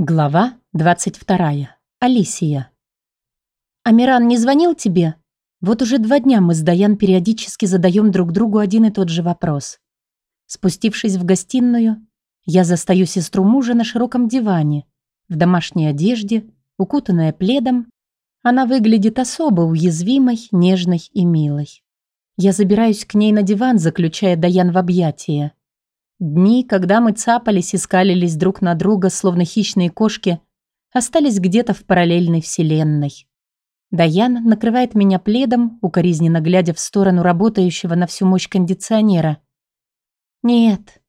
Глава 22. Алисия. «Амиран не звонил тебе?» Вот уже два дня мы с Даян периодически задаем друг другу один и тот же вопрос. Спустившись в гостиную, я застаю сестру мужа на широком диване, в домашней одежде, укутанная пледом. Она выглядит особо уязвимой, нежной и милой. Я забираюсь к ней на диван, заключая Даян в объятия. Дни, когда мы цапались и скалились друг на друга, словно хищные кошки, остались где-то в параллельной вселенной. Даян накрывает меня пледом, укоризненно глядя в сторону работающего на всю мощь кондиционера. «Нет,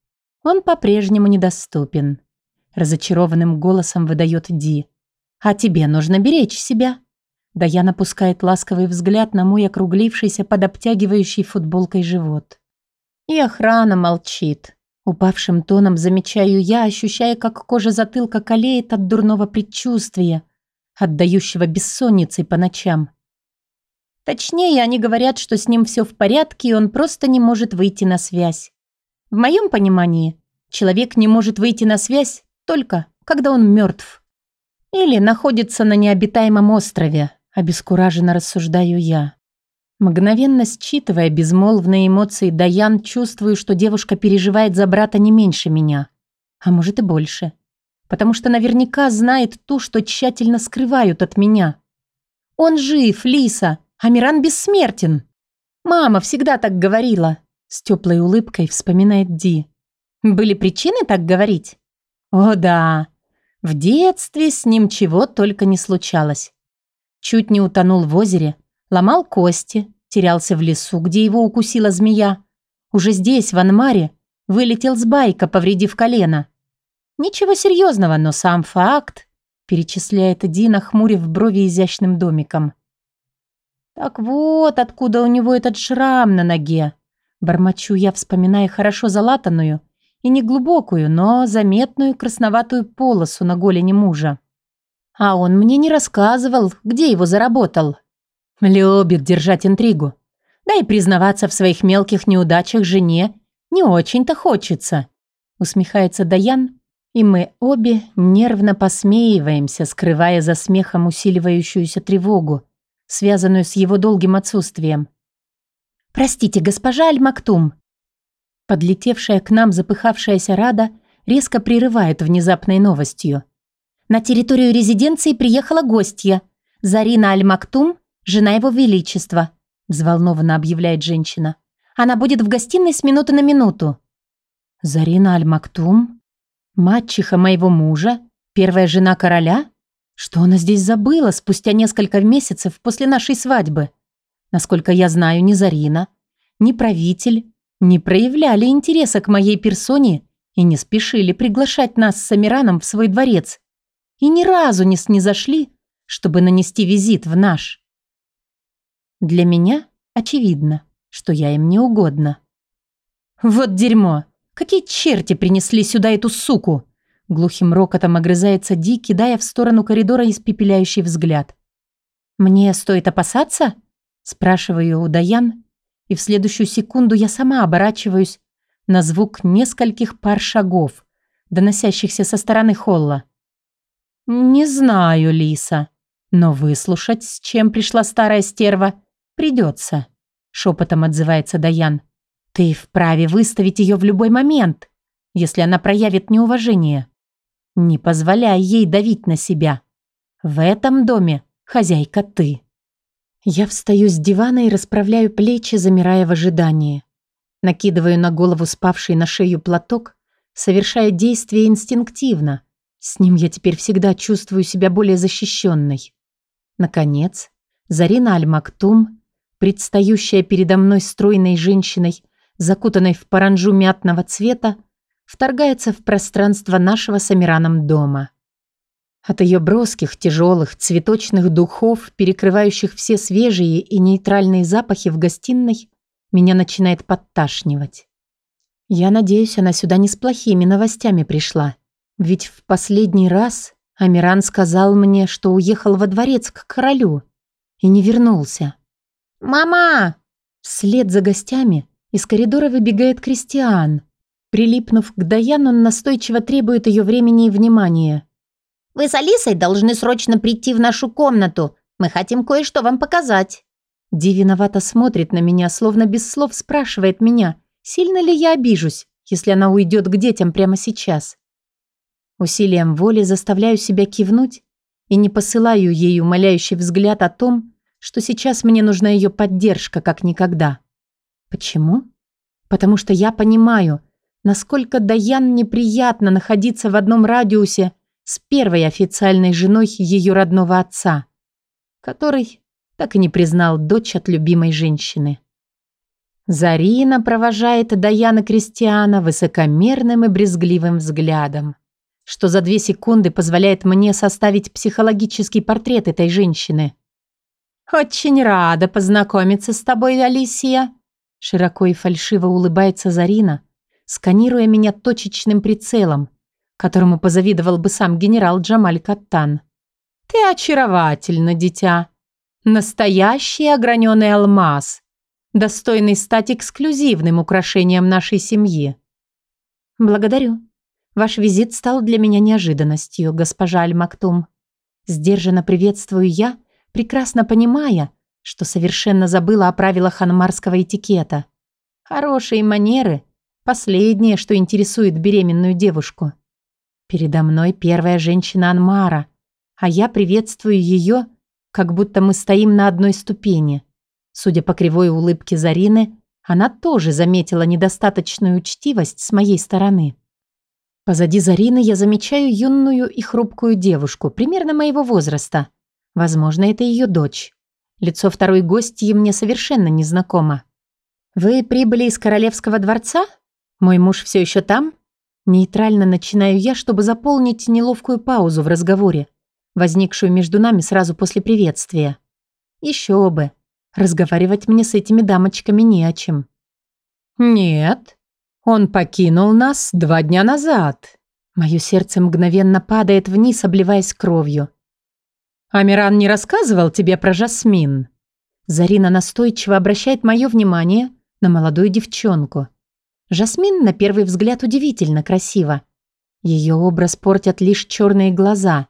он по-прежнему недоступен», — разочарованным голосом выдает Ди. «А тебе нужно беречь себя». Даян опускает ласковый взгляд на мой округлившийся под обтягивающей футболкой живот. И охрана молчит. Упавшим тоном замечаю я, ощущая, как кожа затылка колеет от дурного предчувствия, отдающего бессонницей по ночам. Точнее, они говорят, что с ним все в порядке, и он просто не может выйти на связь. В моем понимании, человек не может выйти на связь только, когда он мертв. Или находится на необитаемом острове, обескураженно рассуждаю я. Мгновенно считывая безмолвные эмоции Даян, чувствую, что девушка переживает за брата не меньше меня. А может и больше. Потому что наверняка знает ту, что тщательно скрывают от меня. Он жив, Лиса, а Миран бессмертен. Мама всегда так говорила. С теплой улыбкой вспоминает Ди. Были причины так говорить? О да. В детстве с ним чего только не случалось. Чуть не утонул в озере, ломал кости, терялся в лесу, где его укусила змея. Уже здесь, в Анмаре, вылетел с байка, повредив колено. Ничего серьезного, но сам факт, перечисляет Дина, хмурив брови изящным домиком. Так вот, откуда у него этот шрам на ноге. Бормочу я, вспоминая хорошо залатанную и неглубокую, но заметную красноватую полосу на голени мужа. А он мне не рассказывал, где его заработал. Любит держать интригу. Да и признаваться в своих мелких неудачах жене не очень-то хочется. Усмехается Даян, и мы обе нервно посмеиваемся, скрывая за смехом усиливающуюся тревогу, связанную с его долгим отсутствием. «Простите, госпожа Аль-Мактум!» Подлетевшая к нам запыхавшаяся Рада резко прерывает внезапной новостью. На территорию резиденции приехала гостья. Зарина Аль-Мактум Жена его величества», – взволнованно объявляет женщина. «Она будет в гостиной с минуты на минуту». «Зарина Аль-Мактум? Мачеха моего мужа? Первая жена короля? Что она здесь забыла спустя несколько месяцев после нашей свадьбы? Насколько я знаю, ни Зарина, ни правитель не проявляли интереса к моей персоне и не спешили приглашать нас с Амираном в свой дворец. И ни разу не снизошли, чтобы нанести визит в наш. Для меня очевидно, что я им не угодна. «Вот дерьмо! Какие черти принесли сюда эту суку!» Глухим рокотом огрызается Ди, кидая в сторону коридора испепеляющий взгляд. «Мне стоит опасаться?» Спрашиваю у Даян, и в следующую секунду я сама оборачиваюсь на звук нескольких пар шагов, доносящихся со стороны холла. «Не знаю, Лиса, но выслушать, с чем пришла старая стерва, «Придется», — шепотом отзывается Даян. «Ты вправе выставить ее в любой момент, если она проявит неуважение. Не позволяй ей давить на себя. В этом доме хозяйка ты». Я встаю с дивана и расправляю плечи, замирая в ожидании. Накидываю на голову спавший на шею платок, совершая действие инстинктивно. С ним я теперь всегда чувствую себя более защищенной. Наконец, Зарина Аль-Мактум предстающая передо мной стройной женщиной, закутанной в паранжу мятного цвета, вторгается в пространство нашего с Амираном дома. От ее броских, тяжелых, цветочных духов, перекрывающих все свежие и нейтральные запахи в гостиной, меня начинает подташнивать. Я надеюсь, она сюда не с плохими новостями пришла. Ведь в последний раз Амиран сказал мне, что уехал во дворец к королю и не вернулся. «Мама!» Вслед за гостями из коридора выбегает Кристиан. Прилипнув к Даян, он настойчиво требует ее времени и внимания. Вы с Алисой должны срочно прийти в нашу комнату. Мы хотим кое-что вам показать». Ди виновато смотрит на меня, словно без слов спрашивает меня, сильно ли я обижусь, если она уйдет к детям прямо сейчас. Усилием воли заставляю себя кивнуть и не посылаю ей умоляющий взгляд о том, что сейчас мне нужна ее поддержка как никогда. Почему? Потому что я понимаю, насколько Даян неприятно находиться в одном радиусе с первой официальной женой ее родного отца, который так и не признал дочь от любимой женщины. Зарина провожает Даяна Кристиана высокомерным и брезгливым взглядом, что за две секунды позволяет мне составить психологический портрет этой женщины. «Очень рада познакомиться с тобой, Алисия», широко и фальшиво улыбается Зарина, сканируя меня точечным прицелом, которому позавидовал бы сам генерал Джамаль Каттан. «Ты очаровательна, дитя. Настоящий ограненный алмаз, достойный стать эксклюзивным украшением нашей семьи». «Благодарю. Ваш визит стал для меня неожиданностью, госпожа Аль-Мактум. Сдержанно приветствую я, прекрасно понимая, что совершенно забыла о правилах анмарского этикета. Хорошие манеры Последнее, что интересует беременную девушку. Передо мной первая женщина Анмара, а я приветствую ее, как будто мы стоим на одной ступени. Судя по кривой улыбке Зарины, она тоже заметила недостаточную учтивость с моей стороны. Позади Зарины я замечаю юную и хрупкую девушку, примерно моего возраста. Возможно, это ее дочь. Лицо второй гостьи мне совершенно незнакомо. «Вы прибыли из Королевского дворца?» «Мой муж все еще там?» Нейтрально начинаю я, чтобы заполнить неловкую паузу в разговоре, возникшую между нами сразу после приветствия. Еще бы. Разговаривать мне с этими дамочками не о чем. «Нет, он покинул нас два дня назад». Мое сердце мгновенно падает вниз, обливаясь кровью. «Амиран не рассказывал тебе про Жасмин?» Зарина настойчиво обращает мое внимание на молодую девчонку – Жасмин на первый взгляд удивительно красива. Ее образ портят лишь черные глаза.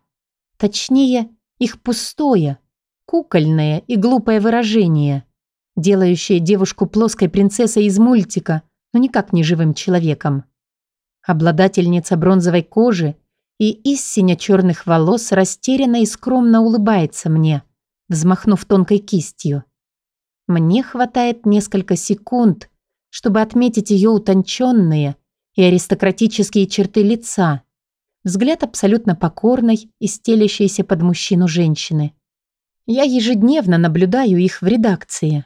Точнее, их пустое, кукольное и глупое выражение, делающее девушку плоской принцессой из мультика, но никак не живым человеком. Обладательница бронзовой кожи и истинно черных волос растерянно и скромно улыбается мне, взмахнув тонкой кистью. Мне хватает несколько секунд, чтобы отметить ее утонченные и аристократические черты лица, взгляд абсолютно покорной и стелящейся под мужчину женщины. Я ежедневно наблюдаю их в редакции.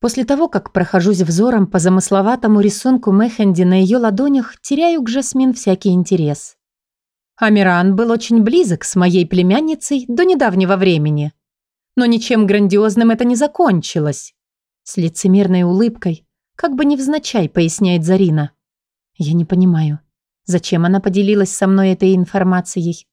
После того, как прохожусь взором по замысловатому рисунку Мехенди на ее ладонях, теряю к Жасмин всякий интерес. Амиран был очень близок с моей племянницей до недавнего времени. Но ничем грандиозным это не закончилось. С лицемерной улыбкой как бы невзначай, поясняет Зарина. Я не понимаю, зачем она поделилась со мной этой информацией.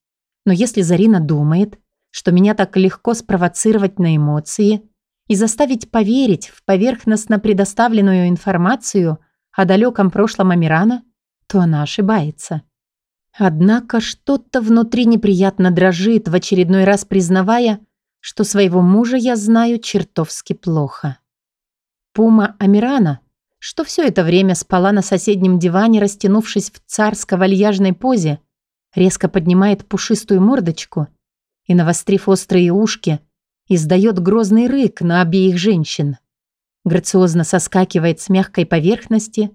Но если Зарина думает, что меня так легко спровоцировать на эмоции и заставить поверить в поверхностно предоставленную информацию о далеком прошлом Амирана, то она ошибается. Однако что-то внутри неприятно дрожит, в очередной раз признавая, что своего мужа я знаю чертовски плохо. Пума Амирана что все это время спала на соседнем диване, растянувшись в царско-вальяжной позе, резко поднимает пушистую мордочку и, навострив острые ушки, издает грозный рык на обеих женщин. Грациозно соскакивает с мягкой поверхности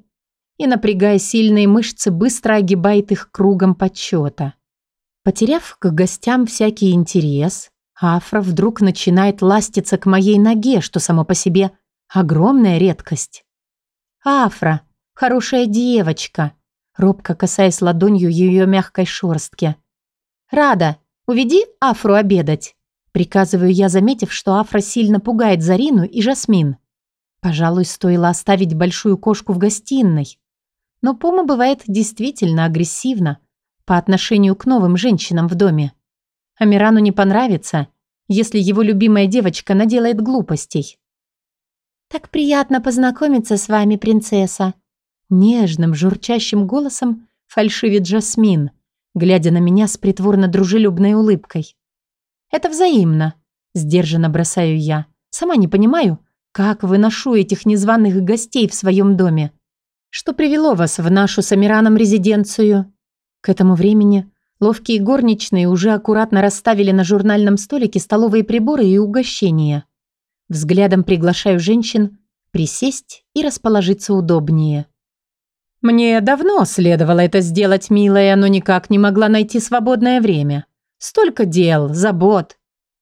и, напрягая сильные мышцы, быстро огибает их кругом почета. Потеряв к гостям всякий интерес, Афра вдруг начинает ластиться к моей ноге, что само по себе огромная редкость. «Афра, хорошая девочка», робко касаясь ладонью ее мягкой шорстки. «Рада, уведи Афру обедать», приказываю я, заметив, что Афра сильно пугает Зарину и Жасмин. Пожалуй, стоило оставить большую кошку в гостиной. Но Пума бывает действительно агрессивна по отношению к новым женщинам в доме. Амирану не понравится, если его любимая девочка наделает глупостей. «Так приятно познакомиться с вами, принцесса!» Нежным, журчащим голосом фальшивит Джасмин, глядя на меня с притворно-дружелюбной улыбкой. «Это взаимно», – сдержанно бросаю я. «Сама не понимаю, как выношу этих незваных гостей в своем доме. Что привело вас в нашу с Амираном резиденцию?» К этому времени ловкие горничные уже аккуратно расставили на журнальном столике столовые приборы и угощения. Взглядом приглашаю женщин присесть и расположиться удобнее. «Мне давно следовало это сделать, милая, но никак не могла найти свободное время. Столько дел, забот.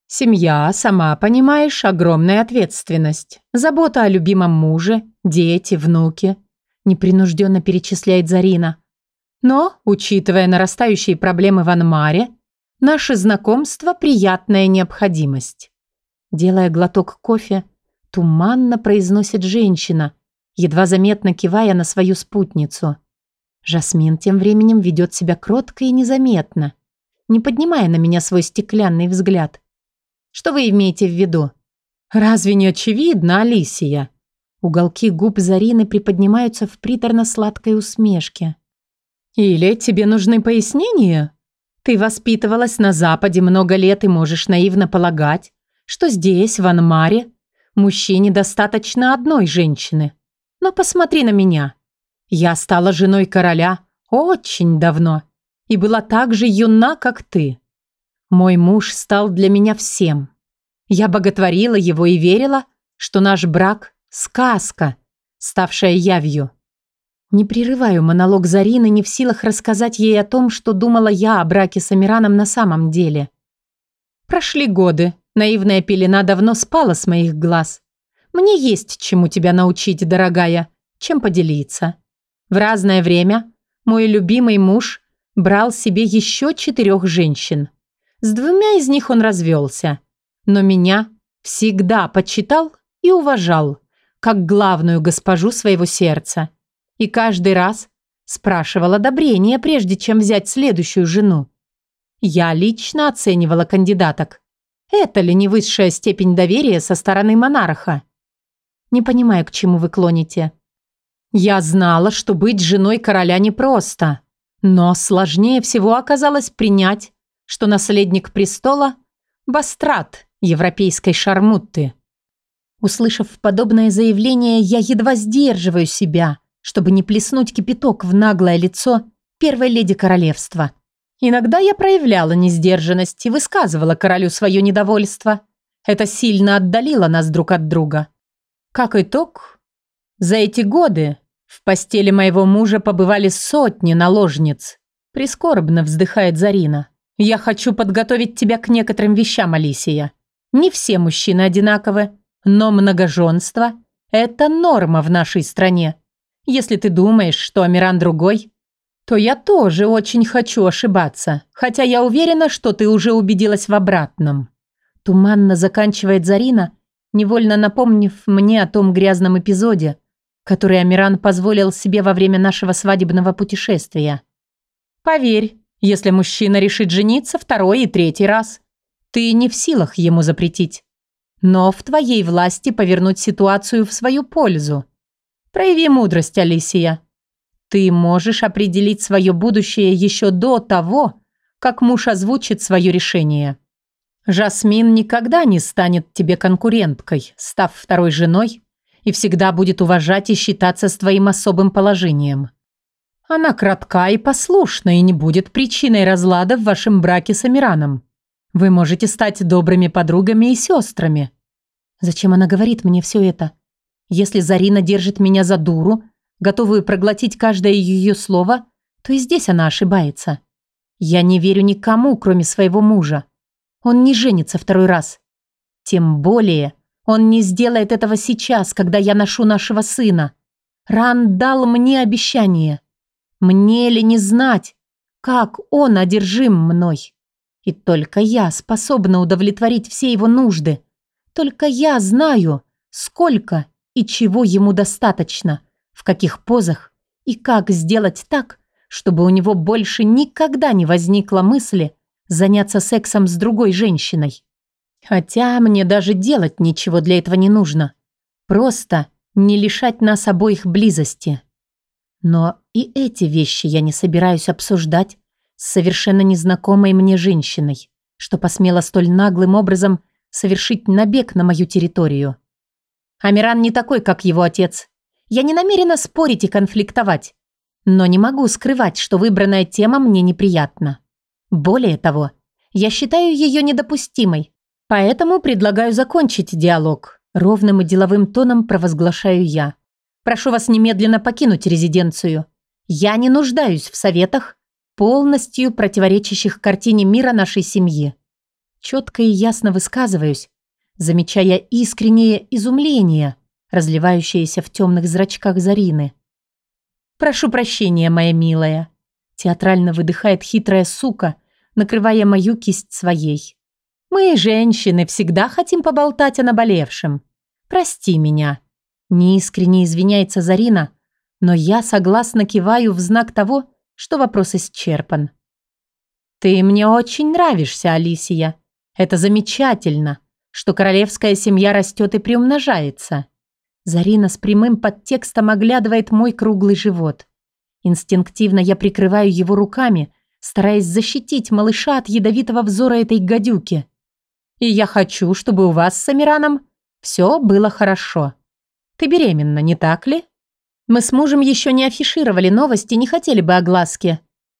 Семья, сама понимаешь, огромная ответственность. Забота о любимом муже, дети, внуки. Непринужденно перечисляет Зарина. Но, учитывая нарастающие проблемы в Анмаре, наше знакомство – приятная необходимость. Делая глоток кофе, туманно произносит женщина, едва заметно кивая на свою спутницу. Жасмин тем временем ведет себя кротко и незаметно – не поднимая на меня свой стеклянный взгляд. «Что вы имеете в виду?» «Разве не очевидно, Алисия?» Уголки губ Зарины приподнимаются в приторно-сладкой усмешке. «Или тебе нужны пояснения? Ты воспитывалась на Западе много лет и можешь наивно полагать, что здесь, в Анмаре, мужчине достаточно одной женщины. Но посмотри на меня. Я стала женой короля очень давно и была так же юна, как ты. Мой муж стал для меня всем. Я боготворила его и верила, что наш брак – сказка, ставшая явью. Не прерываю монолог Зарины, не в силах рассказать ей о том, что думала я о браке с Амираном на самом деле. Прошли годы, наивная пелена давно спала с моих глаз. Мне есть чему тебя научить, дорогая, чем поделиться. В разное время мой любимый муж брал себе еще четырех женщин. С двумя из них он развелся. Но меня всегда почитал и уважал, как главную госпожу своего сердца. И каждый раз спрашивал одобрения, прежде чем взять следующую жену. Я лично оценивала кандидаток. Это ли не высшая степень доверия со стороны монарха? Не понимаю, к чему вы клоните. Я знала, что быть женой короля непросто. Но сложнее всего оказалось принять, что наследник престола – бастрат европейской шармутты. Услышав подобное заявление, я едва сдерживаю себя, чтобы не плеснуть кипяток в наглое лицо первой леди королевства. Иногда я проявляла несдержанность и высказывала королю свое недовольство. Это сильно отдалило нас друг от друга. Как итог, за эти годы в постели моего мужа побывали сотни наложниц. Прискорбно вздыхает Зарина. Я хочу подготовить тебя к некоторым вещам, Алисия. Не все мужчины одинаковы, но многоженство – это норма в нашей стране. Если ты думаешь, что Амиран другой, то я тоже очень хочу ошибаться, хотя я уверена, что ты уже убедилась в обратном. Туманно заканчивает Зарина, невольно напомнив мне о том грязном эпизоде, который Амиран позволил себе во время нашего свадебного путешествия. Поверь, если мужчина решит жениться второй и третий раз, ты не в силах ему запретить. Но в твоей власти повернуть ситуацию в свою пользу. Прояви мудрость, Алисия. Ты можешь определить свое будущее еще до того, как муж озвучит свое решение. Жасмин никогда не станет тебе конкуренткой, став второй женой и всегда будет уважать и считаться с твоим особым положением. Она кратка и послушна и не будет причиной разлада в вашем браке с Амираном. Вы можете стать добрыми подругами и сестрами. Зачем она говорит мне все это? Если Зарина держит меня за дуру, готовую проглотить каждое ее слово, то и здесь она ошибается. Я не верю никому, кроме своего мужа. Он не женится второй раз. Тем более он не сделает этого сейчас, когда я ношу нашего сына. Ран дал мне обещание. Мне ли не знать, как он одержим мной? И только я способна удовлетворить все его нужды. Только я знаю, сколько и чего ему достаточно, в каких позах и как сделать так, чтобы у него больше никогда не возникло мысли заняться сексом с другой женщиной. Хотя мне даже делать ничего для этого не нужно. Просто не лишать нас обоих близости. Но и эти вещи я не собираюсь обсуждать совершенно незнакомой мне женщиной, что посмела столь наглым образом совершить набег на мою территорию. Амиран не такой, как его отец. Я не намерена спорить и конфликтовать, но не могу скрывать, что выбранная тема мне неприятна. Более того, я считаю ее недопустимой, поэтому предлагаю закончить диалог. Ровным и деловым тоном провозглашаю я. Прошу вас немедленно покинуть резиденцию. Я не нуждаюсь в советах, полностью противоречащих картине мира нашей семьи. Четко и ясно высказываюсь, замечая искреннее изумление, разливающееся в темных зрачках Зарины. «Прошу прощения, моя милая», – театрально выдыхает хитрая сука, накрывая мою кисть своей. «Мы, женщины, всегда хотим поболтать о наболевшем. Прости меня». Неискренне извиняется Зарина, но я согласно киваю в знак того, что вопрос исчерпан. «Ты мне очень нравишься, Алисия. Это замечательно, что королевская семья растет и приумножается». Зарина с прямым подтекстом оглядывает мой круглый живот. Инстинктивно я прикрываю его руками, стараясь защитить малыша от ядовитого взора этой гадюки. И я хочу, чтобы у вас с Амираном все было хорошо. Ты беременна, не так ли? Мы с мужем еще не афишировали новости, не хотели бы огласки.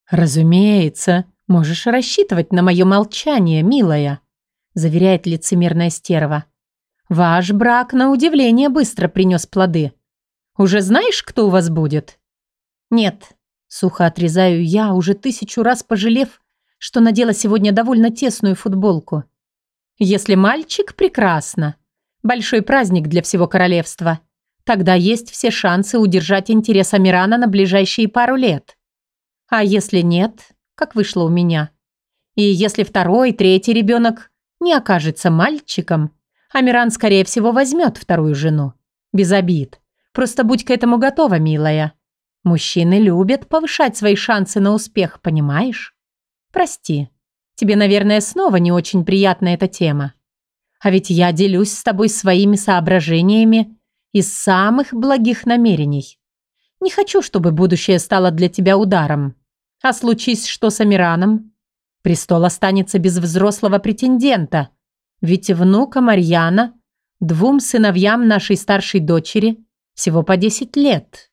Разумеется, можешь рассчитывать на мое молчание, милая, заверяет лицемерная стерва. Ваш брак, на удивление, быстро принес плоды. Уже знаешь, кто у вас будет? Нет, Сухо отрезаю я, уже тысячу раз пожалев, что надела сегодня довольно тесную футболку. Если мальчик, прекрасно. Большой праздник для всего королевства. Тогда есть все шансы удержать интерес Амирана на ближайшие пару лет. А если нет, как вышло у меня? И если второй, третий ребенок не окажется мальчиком, Амиран, скорее всего, возьмет вторую жену. Без обид. Просто будь к этому готова, милая. Мужчины любят повышать свои шансы на успех, понимаешь? Прости, тебе, наверное, снова не очень приятна эта тема. А ведь я делюсь с тобой своими соображениями из самых благих намерений. Не хочу, чтобы будущее стало для тебя ударом. А случись что с Амираном? Престол останется без взрослого претендента. Ведь внука Марьяна, двум сыновьям нашей старшей дочери, всего по 10 лет.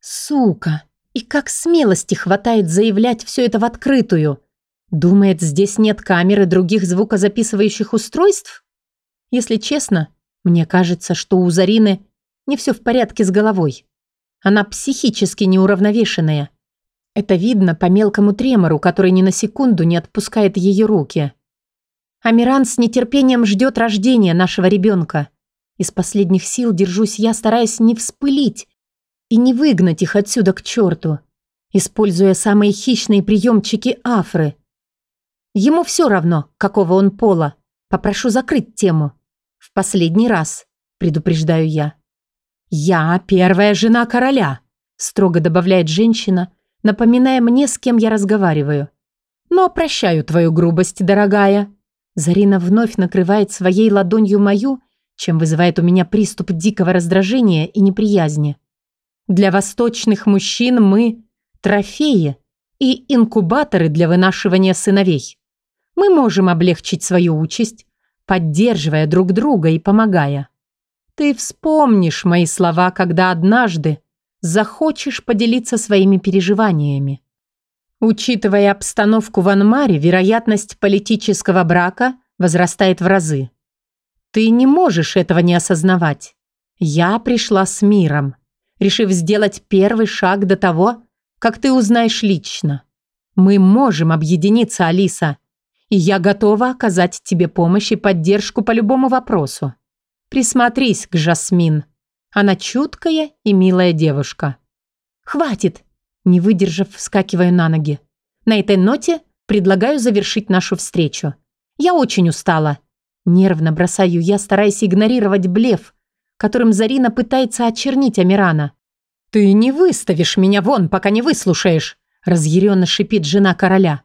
Сука! И как смелости хватает заявлять все это в открытую? Думает, здесь нет камер и других звукозаписывающих устройств? Если честно, мне кажется, что у Зарины не все в порядке с головой. Она психически неуравновешенная. Это видно по мелкому тремору, который ни на секунду не отпускает ее руки. Амиран с нетерпением ждет рождения нашего ребенка. Из последних сил держусь я, стараясь не вспылить и не выгнать их отсюда к черту, используя самые хищные приемчики Афры. Ему все равно, какого он пола. Попрошу закрыть тему. Последний раз, предупреждаю я. «Я первая жена короля», строго добавляет женщина, напоминая мне, с кем я разговариваю. «Но прощаю твою грубость, дорогая». Зарина вновь накрывает своей ладонью мою, чем вызывает у меня приступ дикого раздражения и неприязни. Для восточных мужчин мы – трофеи и инкубаторы для вынашивания сыновей. Мы можем облегчить свою участь, поддерживая друг друга и помогая. Ты вспомнишь мои слова, когда однажды захочешь поделиться своими переживаниями. Учитывая обстановку в Анмаре, вероятность политического брака возрастает в разы. Ты не можешь этого не осознавать. Я пришла с миром решив сделать первый шаг до того, как ты узнаешь лично. Мы можем объединиться, Алиса, и я готова оказать тебе помощь и поддержку по любому вопросу. Присмотрись к Жасмин. Она чуткая и милая девушка. Хватит, не выдержав, вскакиваю на ноги. На этой ноте предлагаю завершить нашу встречу. Я очень устала. Нервно бросаю я, стараясь игнорировать блеф, которым Зарина пытается очернить Амирана. «Ты не выставишь меня вон, пока не выслушаешь!» разъяренно шипит жена короля.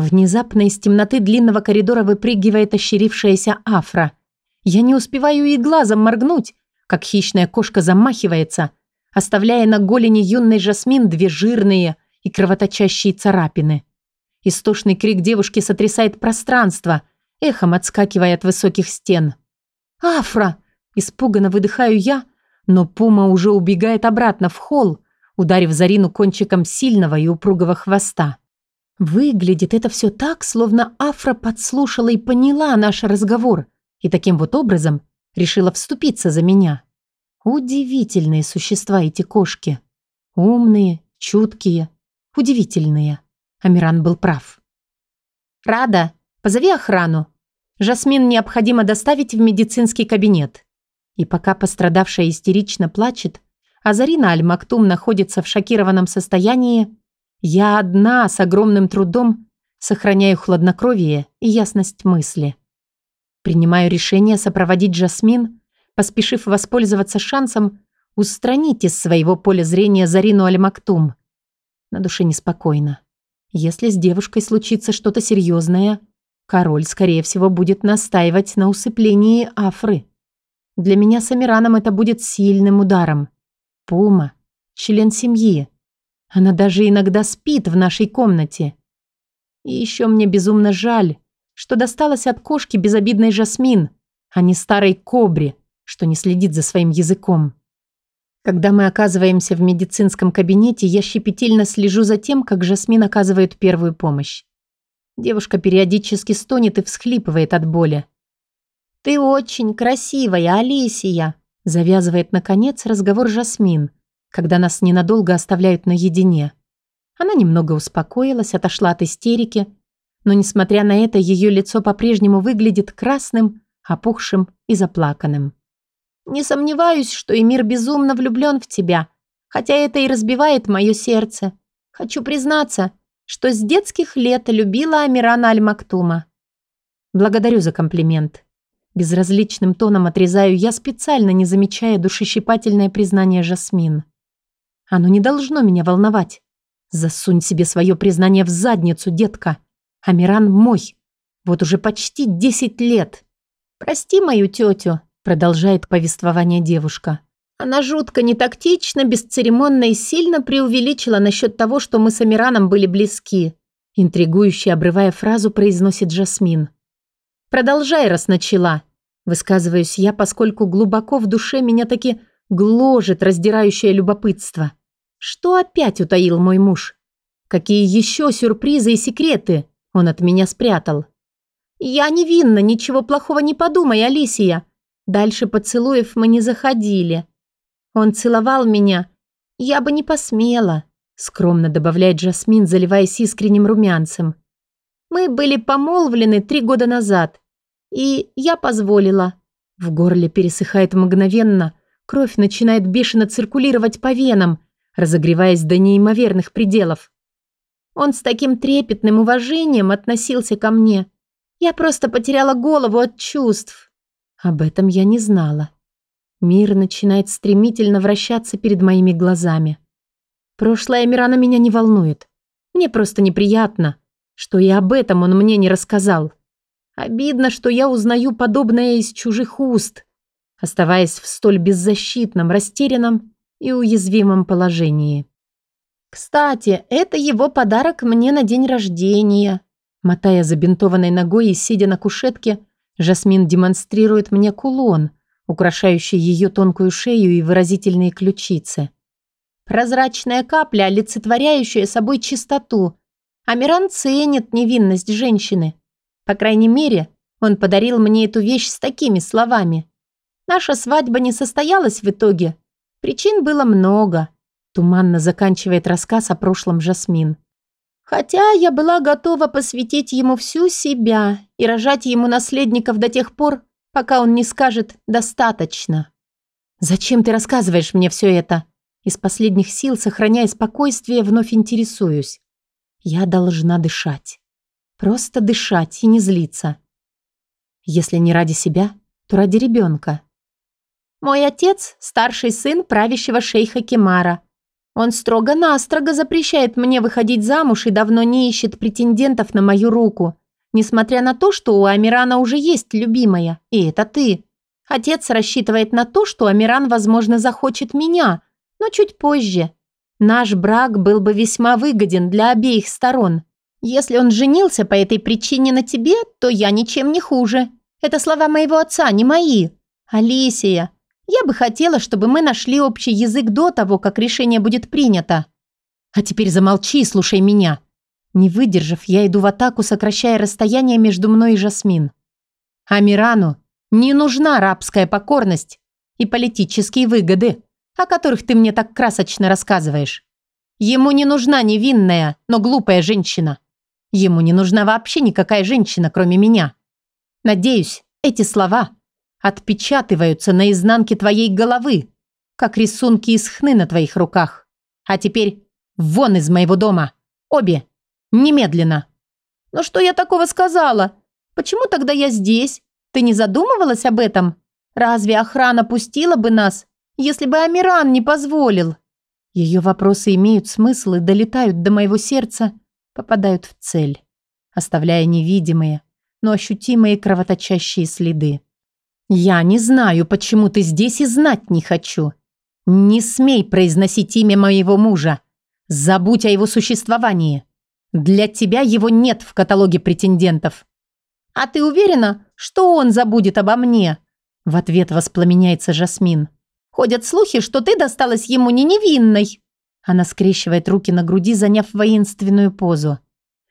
Внезапно из темноты длинного коридора выпрыгивает ощерившаяся афра. Я не успеваю и глазом моргнуть, как хищная кошка замахивается, оставляя на голени юной Жасмин две жирные и кровоточащие царапины. Истошный крик девушки сотрясает пространство, эхом отскакивая от высоких стен. «Афра!» – испуганно выдыхаю я, но пума уже убегает обратно в холл, ударив Зарину кончиком сильного и упругого хвоста. Выглядит это все так, словно Афра подслушала и поняла наш разговор, и таким вот образом решила вступиться за меня. Удивительные существа эти кошки. Умные, чуткие, удивительные. Амиран был прав. «Рада, позови охрану. Жасмин необходимо доставить в медицинский кабинет». И пока пострадавшая истерично плачет, а Зарина Аль-Мактум находится в шокированном состоянии, я одна с огромным трудом сохраняю хладнокровие и ясность мысли. Принимаю решение сопроводить Жасмин, поспешив воспользоваться шансом устранить из своего поля зрения Зарину Аль-Мактум. На душе неспокойно. Если с девушкой случится что-то серьезное, король, скорее всего, будет настаивать на усыплении Афры. Для меня с Амираном это будет сильным ударом. Пума, член семьи. Она даже иногда спит в нашей комнате. И еще мне безумно жаль, что досталось от кошки безобидной Жасмин, а не старой кобре, что не следит за своим языком. Когда мы оказываемся в медицинском кабинете, я щепетильно слежу за тем, как Жасмин оказывает первую помощь. Девушка периодически стонет и всхлипывает от боли. «Ты очень красивая, Алисия!» Завязывает, наконец, разговор Жасмин, когда нас ненадолго оставляют наедине. Она немного успокоилась, отошла от истерики, но, несмотря на это, ее лицо по-прежнему выглядит красным, опухшим и заплаканным. «Не сомневаюсь, что Эмир безумно влюблен в тебя, хотя это и разбивает мое сердце. Хочу признаться, что с детских лет любила Амирана Аль-Мактума». «Благодарю за комплимент», Безразличным тоном отрезаю я, специально не замечая душещипательное признание Жасмин. Оно не должно меня волновать. Засунь себе свое признание в задницу, детка. Амиран мой. Вот уже почти десять лет. «Прости мою тетю», — продолжает повествование девушка. Она жутко нетактично, бесцеремонно и сильно преувеличила насчет того, что мы с Амираном были близки. Интригующе обрывая фразу, произносит Жасмин. Продолжай, раз начала. Высказываюсь я, поскольку глубоко в душе меня таки гложет раздирающее любопытство. Что опять утаил мой муж? Какие еще сюрпризы и секреты он от меня спрятал? Я невинна, ничего плохого не подумай, Алисия. Дальше поцелуев мы не заходили. Он целовал меня. Я бы не посмела, скромно добавляет Жасмин, заливаясь искренним румянцем. Мы были помолвлены три года назад, и я позволила. В горле пересыхает мгновенно, кровь начинает бешено циркулировать по венам, разогреваясь до неимоверных пределов. Он с таким трепетным уважением относился ко мне. Я просто потеряла голову от чувств. Об этом я не знала. Мир начинает стремительно вращаться перед моими глазами. Прошлое Мирана меня не волнует. Мне просто неприятно, что и об этом он мне не рассказал. Обидно, что я узнаю подобное из чужих уст, оставаясь в столь беззащитном, растерянном и уязвимом положении. «Кстати, это его подарок мне на день рождения». Мотая забинтованной ногой и сидя на кушетке, Жасмин демонстрирует мне кулон, украшающий ее тонкую шею и выразительные ключицы. Прозрачная капля, олицетворяющая собой чистоту, Амиран ценит невинность женщины. По крайней мере, он подарил мне эту вещь с такими словами. Наша свадьба не состоялась в итоге. Причин было много. Туманно заканчивает рассказ о прошлом Жасмин. Хотя я была готова посвятить ему всю себя и рожать ему наследников до тех пор, пока он не скажет «достаточно». «Зачем ты рассказываешь мне все это?» Из последних сил, сохраняя спокойствие, вновь интересуюсь. Я должна дышать. Просто дышать и не злиться. Если не ради себя, то ради ребенка. Мой отец – старший сын правящего шейха Кемара. Он строго-настрого запрещает мне выходить замуж и давно не ищет претендентов на мою руку, несмотря на то, что у Амирана уже есть любимая, и это ты. Отец рассчитывает на то, что Амиран, возможно, захочет меня, но чуть позже – Наш брак был бы весьма выгоден для обеих сторон. Если он женился по этой причине на тебе, то я ничем не хуже. Это слова моего отца, не мои. Алисия, я бы хотела, чтобы мы нашли общий язык до того, как решение будет принято. А теперь замолчи и слушай меня. Не выдержав, я иду в атаку, сокращая расстояние между мной и Жасмин. Амирану не нужна рабская покорность и политические выгоды, о которых ты мне так красочно рассказываешь. Ему не нужна невинная, но глупая женщина. Ему не нужна вообще никакая женщина, кроме меня. Надеюсь, эти слова отпечатываются на изнанке твоей головы, как рисунки из хны на твоих руках. А теперь вон из моего дома. Обе. Немедленно. Но что я такого сказала? Почему тогда я здесь? Ты не задумывалась об этом? Разве охрана пустила бы нас, если бы Амиран не позволил? Ее вопросы имеют смысл и долетают до моего сердца, попадают в цель, оставляя невидимые, но ощутимые кровоточащие следы. «Я не знаю, почему ты здесь и знать не хочу. Не смей произносить имя моего мужа. Забудь о его существовании. Для тебя его нет в каталоге претендентов». «А ты уверена, что он забудет обо мне?» В ответ воспламеняется Жасмин. «Ходят слухи, что ты досталась ему не невинной». Она скрещивает руки на груди, заняв воинственную позу.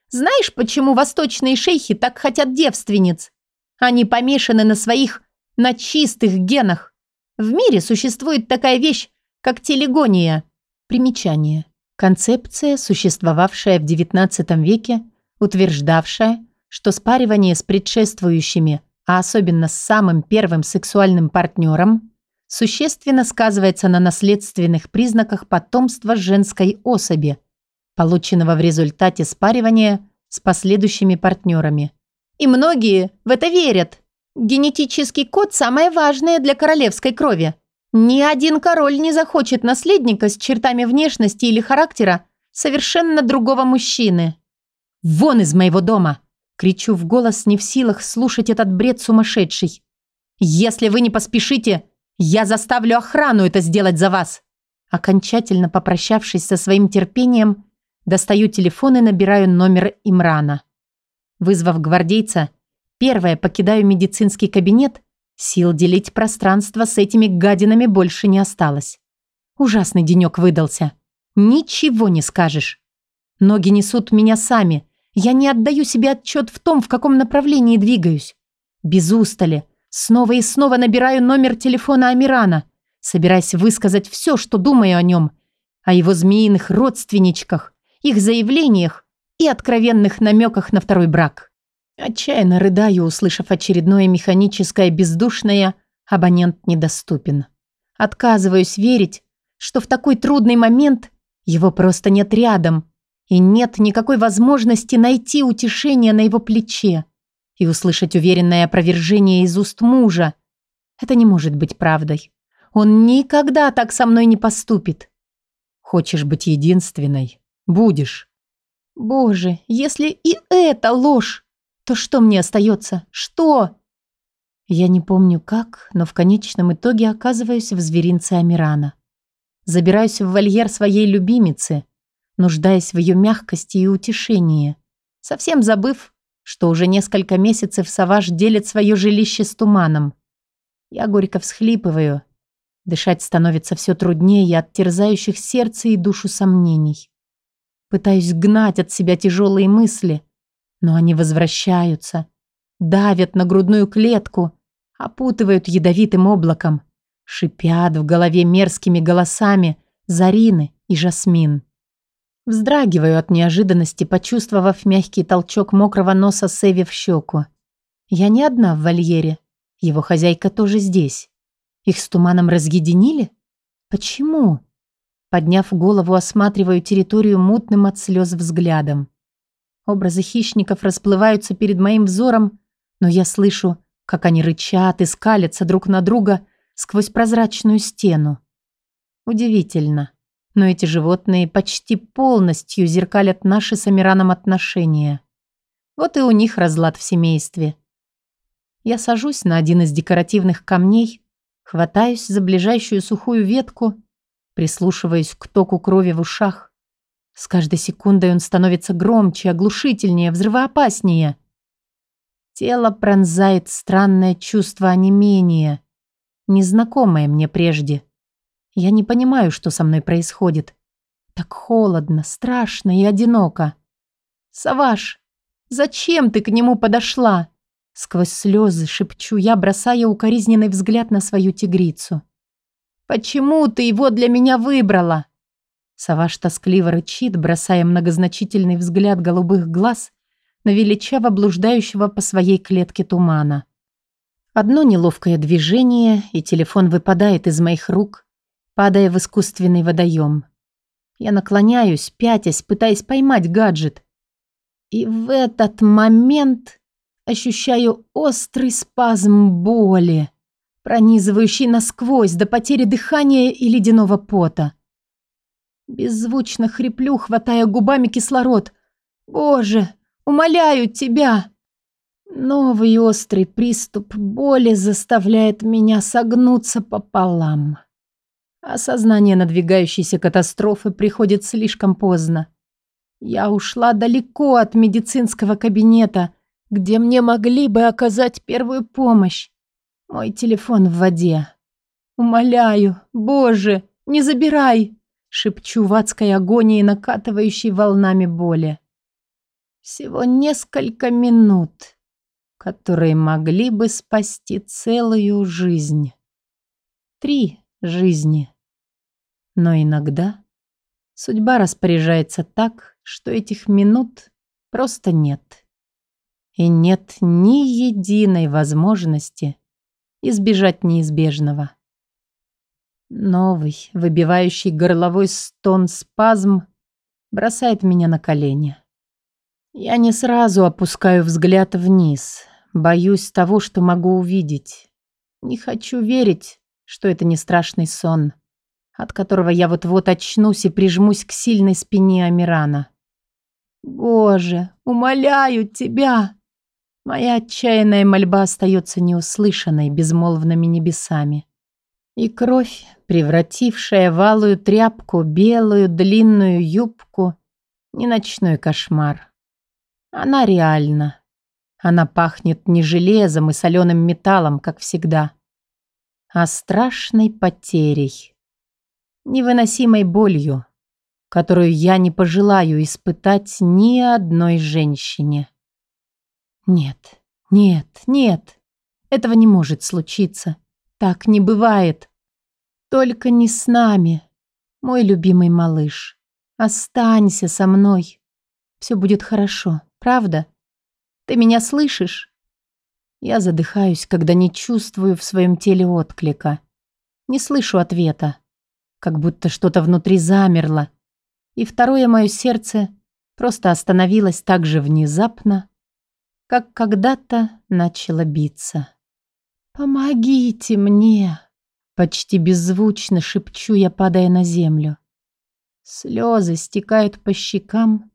«Знаешь, почему восточные шейхи так хотят девственниц? Они помешаны на своих, на чистых генах. В мире существует такая вещь, как телегония». Примечание. Концепция, существовавшая в XIX веке, утверждавшая, что спаривание с предшествующими, а особенно с самым первым сексуальным партнером, существенно сказывается на наследственных признаках потомства женской особи, полученного в результате спаривания с последующими партнерами. И многие в это верят. Генетический код самое важное для королевской крови. Ни один король не захочет наследника с чертами внешности или характера совершенно другого мужчины. «Вон из моего дома!» Кричу в голос, не в силах слушать этот бред сумасшедший. «Если вы не поспешите, я заставлю охрану это сделать за вас!» Окончательно попрощавшись со своим терпением, достаю телефон и набираю номер Имрана. Вызвав гвардейца, первое покидаю медицинский кабинет, сил делить пространство с этими гадинами больше не осталось. Ужасный денек выдался. Ничего не скажешь. Ноги несут меня сами, я не отдаю себе отчет в том, в каком направлении двигаюсь. Без устали. Снова и снова набираю номер телефона Амирана, собираясь высказать все, что думаю о нем, о его змеиных родственничках, их заявлениях и откровенных намеках на второй брак. Отчаянно рыдаю, услышав очередное механическое бездушное «абонент недоступен». Отказываюсь верить, что в такой трудный момент его просто нет рядом, и нет никакой возможности найти утешение на его плече и услышать уверенное опровержение из уст мужа. Это не может быть правдой. Он никогда так со мной не поступит. Хочешь быть единственной? Будешь. Боже, если и это ложь, то что мне остается? Что? Я не помню как, но в конечном итоге оказываюсь в зверинце Амирана. Забираюсь в вольер своей любимицы, нуждаясь в ее мягкости и утешении, совсем забыв, что уже несколько месяцев Саваш делит свое жилище с туманом. Я горько всхлипываю. Дышать становится все труднее от терзающих сердце и душу сомнений. Пытаюсь гнать от себя тяжелые мысли, но они возвращаются, давят на грудную клетку, опутывают ядовитым облаком, шипят в голове мерзкими голосами Зарины и Жасмин. Вздрагиваю от неожиданности, почувствовав мягкий толчок мокрого носа Севи в щеку. Я не одна в вольере. Его хозяйка тоже здесь. Их с туманом разъединили? Почему? Подняв голову, осматриваю территорию мутным от слез взглядом. Образы хищников расплываются перед моим взором, но я слышу, как они рычат и скалятся друг на друга сквозь прозрачную стену. Удивительно но эти животные почти полностью зеркалят наши с Амираном отношения. Вот и у них разлад в семействе. Я сажусь на один из декоративных камней, хватаюсь за ближайшую сухую ветку, прислушиваюсь к току крови в ушах. С каждой секундой он становится громче, оглушительнее, взрывоопаснее. Тело пронзает странное чувство онемения, незнакомое мне прежде. Я не понимаю, что со мной происходит. Так холодно, страшно и одиноко. «Саваш, зачем ты к нему подошла?» Сквозь слезы шепчу я, бросая укоризненный взгляд на свою тигрицу. «Почему ты его для меня выбрала?» Саваш тоскливо рычит, бросая многозначительный взгляд голубых глаз на величаво блуждающего по своей клетке тумана. Одно неловкое движение, и телефон выпадает из моих рук, падая в искусственный водоем. Я наклоняюсь, пятясь, пытаясь поймать гаджет. И в этот момент ощущаю острый спазм боли, пронизывающий насквозь до потери дыхания и ледяного пота. Беззвучно хриплю, хватая губами кислород. «Боже, умоляю тебя!» Новый острый приступ боли заставляет меня согнуться пополам. Осознание надвигающейся катастрофы приходит слишком поздно. Я ушла далеко от медицинского кабинета, где мне могли бы оказать первую помощь. Мой телефон в воде. «Умоляю, Боже, не забирай!» Шепчу в адской агонии, накатывающей волнами боли. Всего несколько минут, которые могли бы спасти целую жизнь. Три жизни. Но иногда судьба распоряжается так, что этих минут просто нет. И нет ни единой возможности избежать неизбежного. Новый, выбивающий горловой стон спазм, бросает меня на колени. Я не сразу опускаю взгляд вниз, боюсь того, что могу увидеть. Не хочу верить, что это не страшный сон, от которого я вот-вот очнусь и прижмусь к сильной спине Амирана. «Боже, умоляю тебя!» Моя отчаянная мольба остается неуслышанной безмолвными небесами. И кровь, превратившая в алую тряпку белую длинную юбку, не ночной кошмар. Она реальна. Она пахнет не железом и соленым металлом, как всегда, а страшной потерей, невыносимой болью, которую я не пожелаю испытать ни одной женщине. Нет, нет, нет, этого не может случиться. Так не бывает. Только не с нами, мой любимый малыш. Останься со мной. Все будет хорошо, правда? Ты меня слышишь? Я задыхаюсь, когда не чувствую в своем теле отклика. Не слышу ответа. Как будто что-то внутри замерло. И второе мое сердце просто остановилось так же внезапно, как когда-то начало биться. «Помогите мне!» Почти беззвучно шепчу я, падая на землю. Слезы стекают по щекам,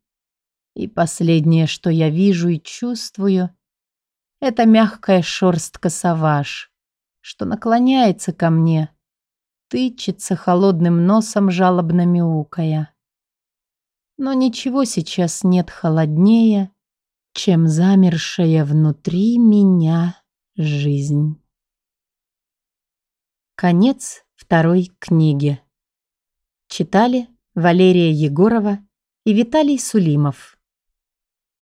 и последнее, что я вижу и чувствую, это мягкая шорстка саваж, что наклоняется ко мне, тычется холодным носом, жалобно мяукая. Но ничего сейчас нет холоднее, чем замершая внутри меня жизнь. Конец второй книги. Читали Валерия Егорова и Виталий Сулимов.